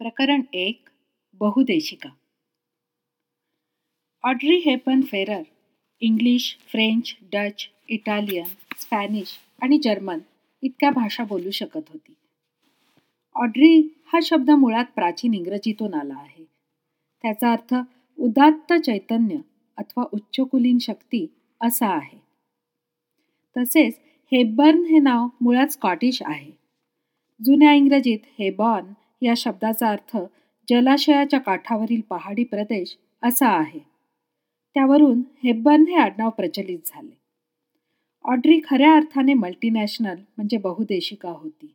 प्रकरण एक बहुदेशिका. Audrey Hepburn Ferrer English French Dutch Italian Spanish आणि जर्मन इतक्या भाषा बोलू शकत होती. ऑड्री हा शब्द मुळात प्राचीन इंग्रजीतून आला आहे. त्याचा अर्थ उदात्त चैतन्य अथवा उच्चकुलीन शक्ती असा आहे. तसेच हेबर्न हे नाव मुळात स्कॉटिश आहे. जुन्या इंग्रजीत हेबॉर्न या शब्दाचा अर्थ जलाशयाच्या काठावरील पहाडी प्रदेश असा आहे. त्यावरून हेब्बर्न हे आडनाव प्रचलित झाले. ऑड्री खऱ्या अर्थाने मल्टीनॅशनल म्हणजे बहुदेशिका होती.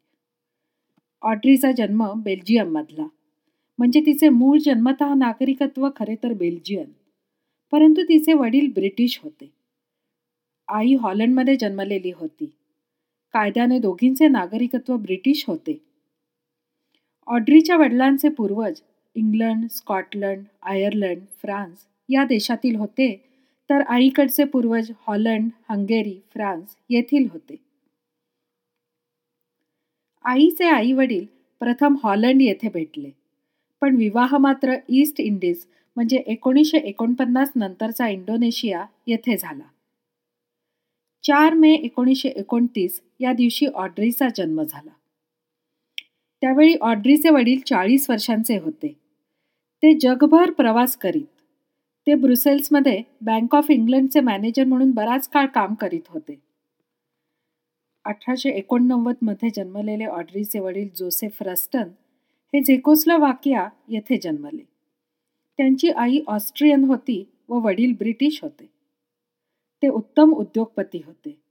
ऑड्रीचा जन्म बेल्जियममधला. म्हणजे तिचे मूळ जन्मतः नागरिकत्व खरे तर बेल्जियन. परंतु तिचे वडील ब्रिटिश होते. आई हॉलंडमध्ये जन्मलेली होती. कायद्याने दोघींचे नागरिकत्व ब्रिटिश होते. ऑड्रीच्या वडिलांचे पूर्वज इंग्लंड स्कॉटलंड आयर्लंड फ्रान्स या देशातील होते तर आईकडचे पूर्वज हॉलंड हंगेरी फ्रान्स येथील होते. आईचे आई वडील प्रथम हॉलंड येथे भेटले पण विवाह मात्र ईस्ट इंडिज म्हणजे एकोणीसशे एकोणपन्नास नंतरचा इंडोनेशिया येथे झाला. चार मे एकोणीसशे एकोणतीस या दिवशी ऑड्रीचा जन्म झाला. त्यावेळी ऑड्रीचे वडील चाळीस वर्षांचे होते. ते जगभर प्रवास करीत. ते ब्रुसेल्समध्ये बँक ऑफ इंग्लंडचे मॅनेजर म्हणून बराच काळ काम करीत होते. अठराशे एकोणनव्वदमध्ये जन्मलेले ऑड्रीचे वडील जोसेफ रस्टन हे झेकोस्लोवाकिया येथे जन्मले. त्यांची आई ऑस्ट्रियन होती व वडील ब्रिटिश होते. ते उत्तम उद्योगपती होते.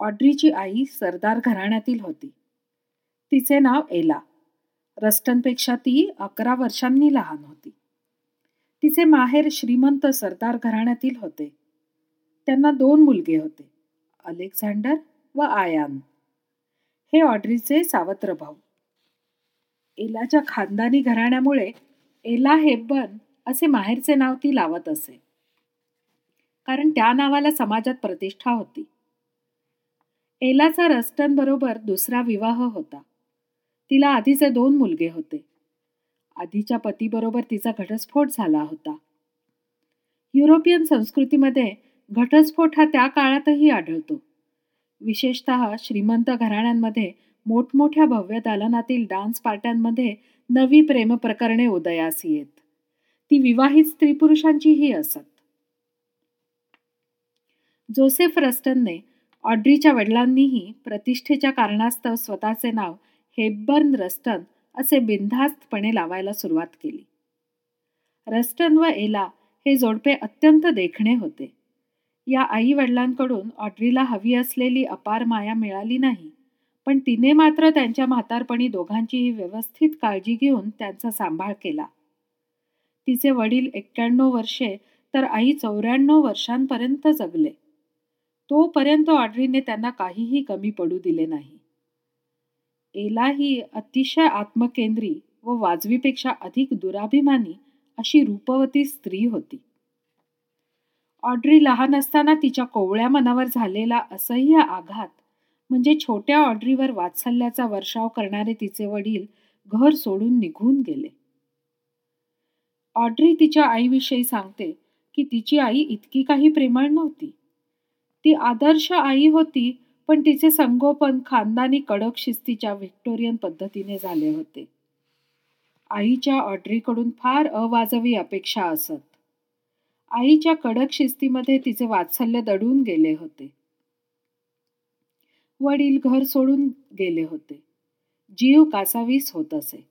ऑड्रीची आई सरदार घराण्यातील होती. तिचे नाव एला. रस्टनपेक्षा ती अकरा वर्षांनी लहान होती. तिचे माहेर श्रीमंत सरदार घराण्यातील होते. त्यांना दोन मुलगे होते अलेक्झांडर व आयान. हे ऑड्रीचे सावत्र भाऊ. एलाच्या खानदानी घराण्यामुळे एला हेब्बन असे माहेरचे नाव ती लावत असे. कारण त्या नावाला समाजात प्रतिष्ठा होती. एलाचा रस्टन बरोबर दुसरा विवाह होता. तिला आधीचे दोन मुलगे होते. आधीच्या पतीबरोबर तिचा घटस्फोट झाला होता. युरोपियन संस्कृतीमध्ये घटस्फोट हा त्या काळातही आढळतो. विशेषत श्रीमंत घराण्यांमध्ये मोठमोठ्या भव्य दालनातील डान्स पार्ट्यांमध्ये नवी प्रेमप्रकरणे उदयास येत. ती विवाहित स्त्री पुरुषांचीही असत. जोसेफ रस्टनने ऑड्रीच्या वडिलांनीही प्रतिष्ठेच्या कारणास्तव स्वतःचे नाव हेबर्न रस्टन असे बिनधास्तपणे लावायला सुरुवात केली. रस्टन व एला हे जोडपे अत्यंत देखणे होते. या आई वडिलांकडून ऑड्रीला हवी असलेली अपार माया मिळाली नाही पण तिने मात्र त्यांच्या म्हातारपणी दोघांचीही व्यवस्थित काळजी घेऊन त्यांचा सांभाळ केला. तिचे वडील एक्क्याण्णव वर्षे तर आई चौऱ्याण्णव वर्षांपर्यंत जगले. तोपर्यंत ऑड्रीने त्यांना काहीही कमी पडू दिले नाही. एला ही अतिशय आत्मकेंद्री व वाजवीपेक्षा अधिक दुराभिमानी अशी रूपवती स्त्री होती. ऑड्री लहान असताना तिच्या कोवळ्या मनावर झालेला असह्य आघात म्हणजे छोट्या ऑड्रीवर वात्सल्याचा वर्षाव करणारे तिचे वडील घर सोडून निघून गेले. ऑड्री तिच्या आईविषयी सांगते की तिची आई इतकी काही प्रेमळ नव्हती. ती आदर्श आई होती पण तिचे संगोपन खानदानी कडक शिस्तीच्या व्हिक्टोरियन पद्धतीने झाले होते. आईच्या ऑड्रीकडून फार अवाजवी अपेक्षा असत. आईच्या कडक शिस्तीमध्ये तिचे वात्सल्य दडून गेले होते. वडील घर सोडून गेले होते. जीव कासावीस होत असे.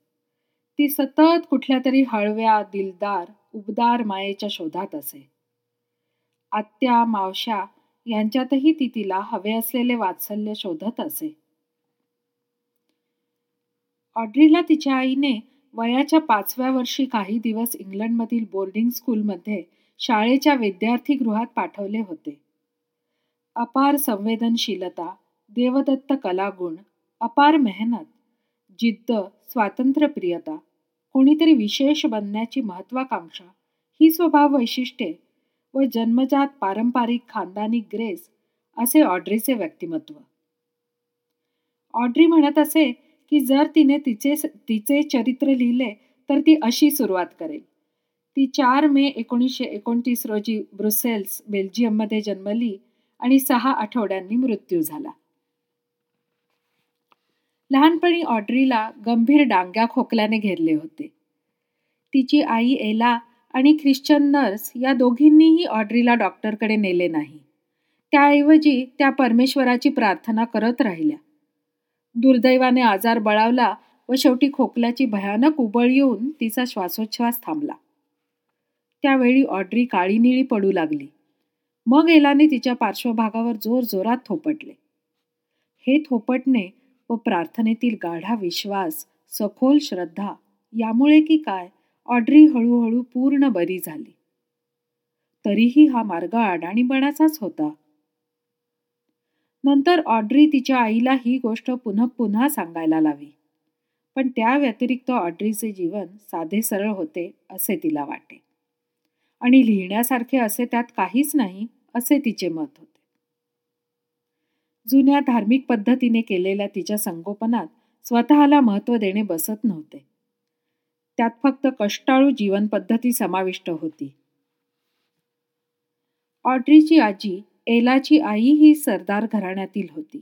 ती सतत कुठल्या तरी हळव्या दिलदार उबदार मायेच्या शोधात असे. आत्या मावश्या यांच्यातही ती तिला हवे असलेले वात्सल्य शोधत असे. ऑड्रीला तिच्या आईने वयाच्या पाचव्या वर्षी काही दिवस इंग्लंडमधील बोर्डिंग स्कूलमध्ये शाळेच्या विद्यार्थी गृहात पाठवले होते. अपार संवेदनशीलता देवदत्त कलागुण अपार मेहनत जिद्द स्वातंत्र्यप्रियता कोणीतरी विशेष बनण्याची महत्वाकांक्षा ही स्वभाव वैशिष्ट्ये व जन्मजात पारंपरिक खानदानी ग्रेस असे ऑड्रीचे व्यक्तिमत्व. ऑड्री म्हणत असे की जर तिने तिचे तिचे चरित्र लिहिले तर ती अशी सुरुवात करेल. ती चार मे एकोणीसशे एकोणतीस रोजी ब्रुसेल्स बेल्जियममध्ये जन्मली आणि सहा आठवड्यांनी मृत्यू झाला. लहानपणी ऑड्रीला गंभीर डांग्या खोकल्याने घेरले होते. तिची आई एला आणि ख्रिश्चन नर्स या दोघींनीही ऑड्रीला डॉक्टरकडे नेले नाही. त्याऐवजी त्या परमेश्वराची प्रार्थना करत राहिल्या. दुर्दैवाने आजार बळावला व शेवटी खोकल्याची भयानक उबळ येऊन तिचा श्वासोच्छ्वास थांबला. त्यावेळी ऑड्री काळी निळी पडू लागली. मग एलाने तिच्या पार्श्वभागावर जोर जोरात थोपटले. हे थोपटणे व प्रार्थनेतील गाढा विश्वास सखोल श्रद्धा यामुळे की काय? ऑड्री हळूहळू पूर्ण बरी झाली. तरीही हा मार्ग अडाणीपणाचाच होता. नंतर ऑड्री तिच्या आईला ही गोष्ट पुन्हा पुन्हा सांगायला लावी. पण त्या व्यतिरिक्त ऑड्रीचे जीवन साधे सरळ होते असे तिला वाटे. आणि लिहिण्यासारखे असे त्यात काहीच नाही असे तिचे मत होते. जुन्या धार्मिक पद्धतीने केलेल्या तिच्या संगोपनात स्वतःला महत्त्व देणे बसत नव्हते. त्यात फक्त कष्टाळू जीवन पद्धती समाविष्ट होती. ऑड्रीची आजी एलाची आई ही सरदार घराण्यातील होती.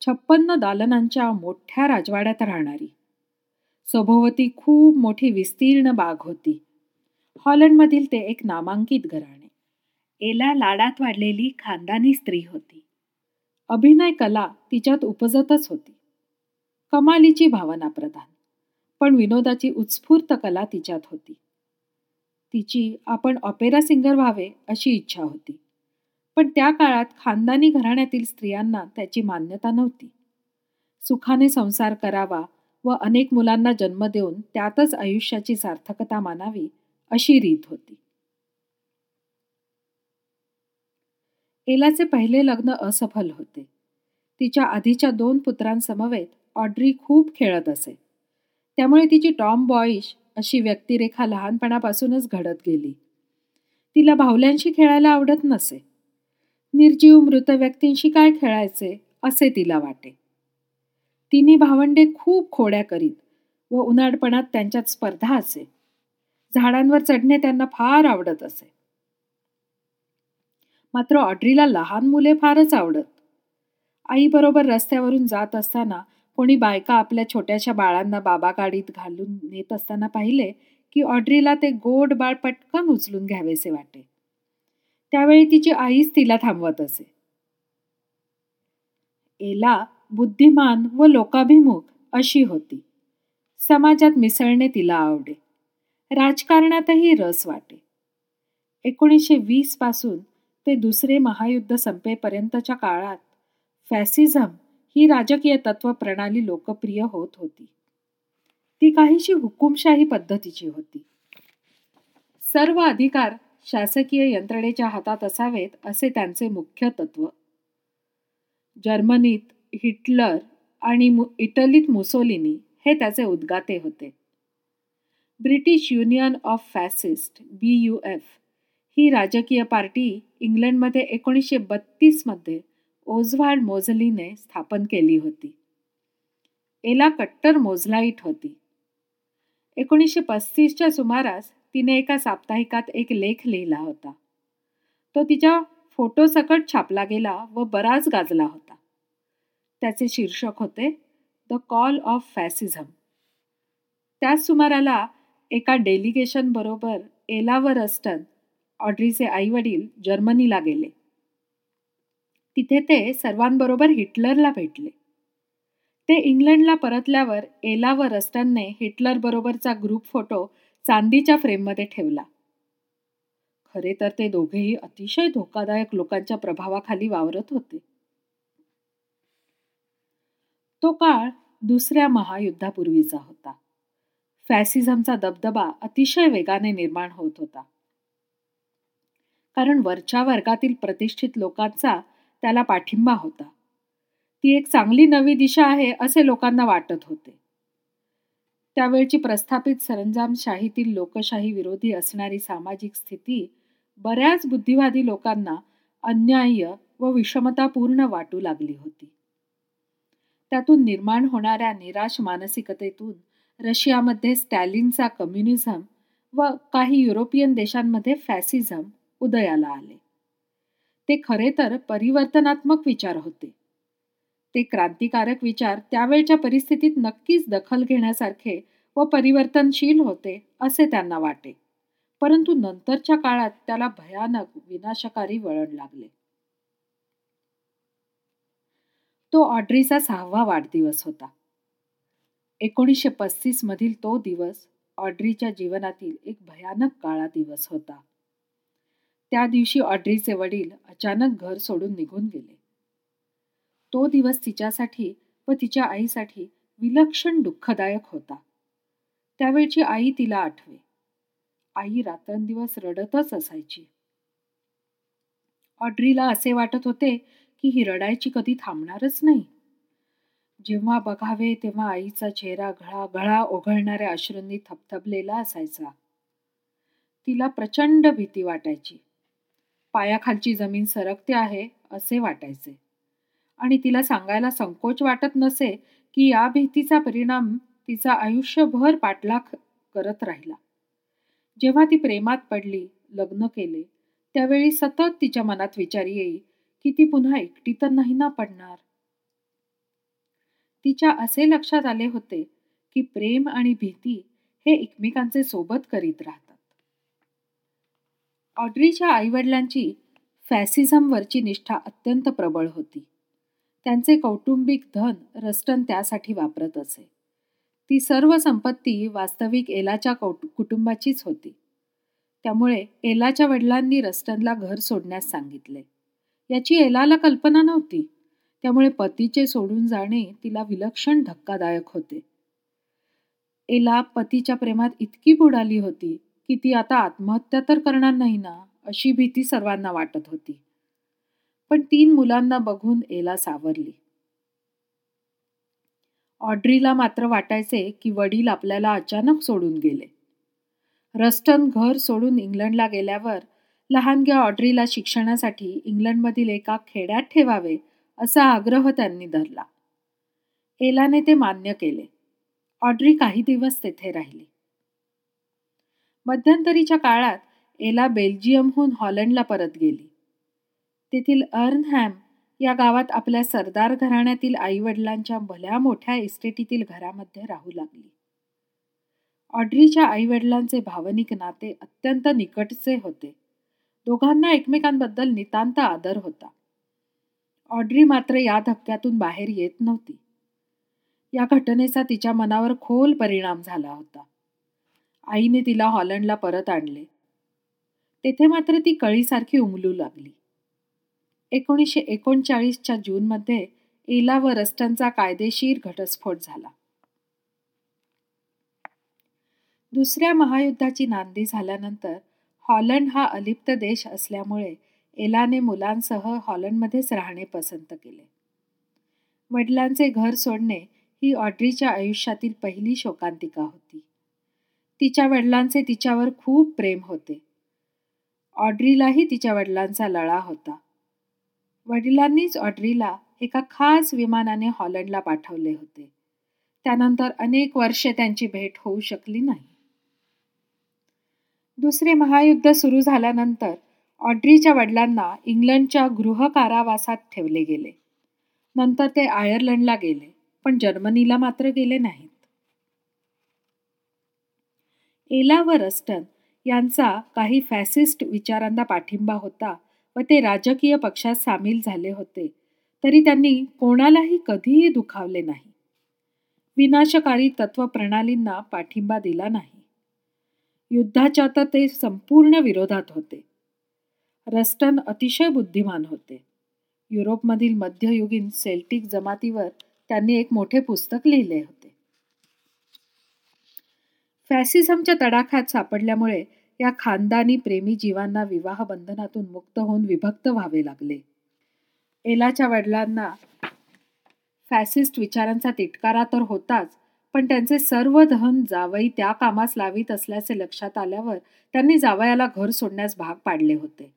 छप्पन्न दालनांच्या मोठ्या राजवाड्यात राहणारी. सभोवती खूप मोठी विस्तीर्ण बाग होती. हॉलंडमधील ते एक नामांकित घराणे. एला लाडात वाढलेली खानदानी स्त्री होती. अभिनय कला तिच्यात उपजतच होती. कमालीची भावना प्रधान. पण विनोदाची उत्स्फूर्त कला तिच्यात होती. तिची आपण ऑपेरा सिंगर व्हावे अशी इच्छा होती. पण त्या काळात खानदानी घराण्यातील स्त्रियांना त्याची मान्यता नव्हती. सुखाने संसार करावा व अनेक मुलांना जन्म देऊन त्यातच आयुष्याची सार्थकता मानावी अशी रीत होती. एलाचे पहिले लग्न असफल होते. तिच्या आधीच्या दोन पुत्रांसमवेत ऑड्री खूप खेळत असे. त्यामुळे तिची टॉम बॉईश अशी व्यक्तिरेखा लहानपणापासूनच घडत गेली. तिला भावल्यांशी खेळायला आवडत नसे. निर्जीव मृत व्यक्तींशी काय खेळायचे असे तिला वाटे. तिन्ही भावंडे खूप खोड्या करीत व उन्हाळपणात त्यांच्यात स्पर्धा असे. झाडांवर चढणे त्यांना फार आवडत असे. मात्र ऑड्रीला लहान मुले फारच आवडत. आईबरोबर रस्त्यावरून जात असताना कोणी बायका आपल्या छोट्याशा बाळांना बाबा गाडीत घालून नेत असताना पाहिले की ऑड्रीला ते गोड बाळ पटकन उचलून घ्यावेसे वाटे. त्यावेळी तिची आईच तिला थांबवत असे. एला बुद्धिमान व लोकाभिमुख अशी होती. समाजात मिसळणे तिला आवडे. राजकारणातही रस वाटे. एकोणीसशे वीसपासून ते दुसरे महायुद्ध संपेपर्यंतच्या काळात फॅसिझम ही राजकीय तत्व प्रणाली लोकप्रिय होत होती. ती काहीशी हुकुमशाही पद्धतीची होती. सर्व अधिकार शासकीय यंत्रणेच्या हातात असावेत असे त्यांचे मुख्य तत्व. जर्मनीत हिटलर आणि इटलीत मुसोलिनी हे त्याचे उद्गाते होते. British Union of Fascist B U F ही राजकीय पार्टी इंग्लंडमध्ये एकोणीसशे बत्तीसमध्ये ओझवाल्ड मोझलीने स्थापन केली होती. एला कट्टर मोझलाईट होती. एकोणीसशे पस्तीसच्या सुमारास तिने एका साप्ताहिकात एक लेख लिहिला होता. तो तिच्या फोटोसकट छापला गेला व बराच गाजला होता. त्याचे शीर्षक होते द कॉल ऑफ फॅसिझम. त्याच सुमाराला एका डेलिगेशन बरोबर एला व रस्टन ऑड्रीचे आईवडील जर्मनीला गेले. तिथे ते सर्वांबरोबर हिटलरला भेटले. ते इंग्लंडला परतल्यावर एला व रस्टनने हिटलर बरोबरचा ग्रुप फोटो चांदीच्या फ्रेममध्ये ठेवला. खरे तर ते दोघेही अतिशय धोकादायक लोकांच्या प्रभावाखाली वावरत होते. तो काळ दुसऱ्या महायुद्धापूर्वीचा होता. फॅसिझमचा दबदबा अतिशय वेगाने निर्माण होत होता. कारण वरच्या वर्गातील प्रतिष्ठित लोकांचा त्याला पाठिंबा होता. ती एक चांगली नवी दिशा आहे असे लोकांना वाटत होते. त्यावेळची प्रस्थापित सरंजामशाहीतील लोकशाही विरोधी असणारी सामाजिक स्थिती बऱ्याच बुद्धिवादी लोकांना अन्याय्य व विषमतापूर्ण वाटू लागली होती. त्यातून निर्माण होणाऱ्या निराश मानसिकतेतून रशियामध्ये स्टॅलिनचा कम्युनिझम व काही युरोपियन देशांमध्ये फॅसिझम उदयाला आले. ते खरे तर परिवर्तनात्मक विचार होते. ते क्रांतिकारक विचार त्यावेळच्या परिस्थितीत नक्कीच दखल घेण्यासारखे व परिवर्तनशील होते असे त्यांना वाटे. परंतु नंतरच्या काळात त्याला भयानक विनाशकारी वळण लागले. तो ऑड्रीचा सहावा वाढदिवस होता. एकोणीसशे पस्तीस मधील तो दिवस ऑड्रीच्या जीवनातील एक भयानक काळा दिवस होता. त्या दिवशी ऑड्रीचे वडील अचानक घर सोडून निघून गेले. तो दिवस तिच्यासाठी व तिच्या आईसाठी विलक्षण दुःखदायक होता. त्यावेळची आई तिला आठवे. आई रात्रंदिवस रडतच असायची. ऑड्रीला असे वाटत होते की ही रडायची कधी थांबणारच नाही. जेव्हा बघावे तेव्हा आईचा चेहरा घळा घळा ओघळणाऱ्या अश्रूंनी थपथपलेला असायचा. तिला प्रचंड भीती वाटायची. पायाखालची जमीन सरकते आहे असे वाटायचे. आणि तिला सांगायला संकोच वाटत नसे की या भीतीचा परिणाम तिचा आयुष्यभर पाठलाग करत राहिला. जेव्हा ती प्रेमात पडली लग्न केले त्यावेळी सतत तिच्या मनात विचार येई की ती पुन्हा एकटी तर नाही ना पडणार. तिच्या असे लक्षात आले होते की प्रेम आणि भीती हे एकमेकांचे सोबत करीत राहतात. ऑड्रीच्या आईवडिलांची फॅसिझमवरची निष्ठा अत्यंत प्रबळ होती. त्यांचे कौटुंबिक धन रस्टन त्यासाठी वापरत असे. ती सर्व संपत्ती वास्तविक एलाच्या कौटु कुटुंबाचीच होती. त्यामुळे एलाच्या वडिलांनी रस्टनला घर सोडण्यास सांगितले. याची एलाला कल्पना नव्हती. त्यामुळे पतीचे सोडून जाणे तिला विलक्षण धक्कादायक होते. एला पतीच्या प्रेमात इतकी बुडाली होती की ती आता आत्महत्या तर करणार नाही ना अशी भीती सर्वांना वाटत होती. पण तीन मुलांना बघून एला सावरली. ऑड्रीला मात्र वाटायचे की वडील आपल्याला अचानक सोडून गेले. रस्टन घर सोडून इंग्लंडला गेल्यावर लहानग्या ऑड्रीला शिक्षणासाठी इंग्लंडमधील एका खेड्यात ठेवावे असा आग्रह त्यांनी धरला. एलाने ते मान्य केले. ऑड्री काही दिवस तेथे राहिली. मध्यंतरीच्या काळात एला बेल्जियमहून हॉलंडला परत गेली. तेथील अर्नहॅम या गावात आपल्या सरदार घराण्यातील आईवडिलांच्या भल्या मोठ्या इस्टेटीतील घरामध्ये राहू लागली. ऑड्रीच्या आईवडिलांचे भावनिक नाते अत्यंत निकटचे होते. दोघांना एकमेकांबद्दल नितांत आदर होता. ऑड्री मात्र या धक्क्यातून बाहेर येत नव्हती. या घटनेचा तिच्या मनावर खोल परिणाम झाला होता. आईने तिला हॉलंडला परत आणले. तेथे मात्र ती कळीसारखी उमलू लागली. एकोणीसशे एकोणचाळीसच्या जूनमध्ये एला व रस्टनचा कायदेशीर घटस्फोट झाला. दुसऱ्या महायुद्धाची नांदी झाल्यानंतर हॉलंड हा अलिप्त देश असल्यामुळे एलाने मुलांसह हॉलंडमध्येच राहणे पसंत केले. वडिलांचे घर सोडणे ही ऑड्रीच्या आयुष्यातील पहिली शोकांतिका होती. तिच्या वडिलांचे तिच्यावर खूप प्रेम होते. ऑड्रीलाही तिच्या वडिलांचा लळा होता. वडिलांनीच ऑड्रीला एका खास विमानाने हॉलंडला पाठवले होते. त्यानंतर अनेक वर्षे त्यांची भेट होऊ शकली नाही. दुसरे महायुद्ध सुरू झाल्यानंतर ऑड्रीच्या वडिलांना इंग्लंडच्या गृह कारावासात ठेवले गेले. नंतर ते आयर्लंडला गेले पण जर्मनीला मात्र गेले नाहीत. एला व रस्टन यांचा काही फॅसिस्ट विचारांना पाठिंबा होता व ते राजकीय पक्षात सामील झाले होते. तरी त्यांनी कोणालाही कधीही दुखावले नाही. विनाशकारी तत्वप्रणालींना पाठिंबा दिला नाही. युद्धाच्या तर ते संपूर्ण विरोधात होते. रस्टन अतिशय बुद्धिमान होते. युरोपमधील मध्ययुगीन सेल्टिक जमातीवर त्यांनी एक मोठे पुस्तक लिहिले होते. फॅसिझमच्या तडाख्यात सापडल्यामुळे या खानदानी प्रेमी जीवांना विवाह बंधनातून मुक्त होऊन विभक्त व्हावे लागले. एलाच्या वडिलांना फॅसिस्ट विचारांचा तिटकारा तर होताच पण त्यांचे सर्व धन जावई त्या कामास लावित असल्याचे लक्षात आल्यावर त्यांनी जावयाला घर सोडण्यास भाग पाडले होते.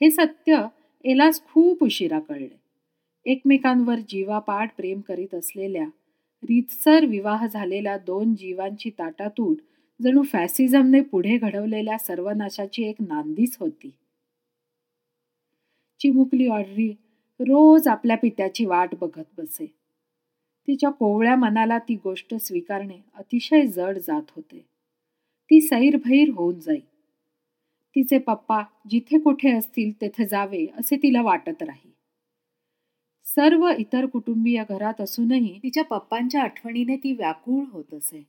हे सत्य एलास खूप उशिरा कळले. एकमेकांवर जीवापाठ प्रेम करीत असलेल्या रीतसर विवाह झालेल्या दोन जीवांची ताटातूट जणू फॅसिझमने पुढे घडवलेल्या सर्वनाशाची एक नांदीच होती. चिमुकली ऑड्री रोज आपल्या पित्याची वाट बघत बसे. तिच्या कोवळ्या मनाला ती गोष्ट स्वीकारणे अतिशय जड जात होते. ती सैरभैर होऊन जाई. तिचे पप्पा जिथे कुठे असतील तेथे जावे असे तिला वाटत राही. सर्व इतर कुटुंबीय घरात असूनही तिच्या पप्पांच्या आठवणीने ती व्याकुळ होत असे.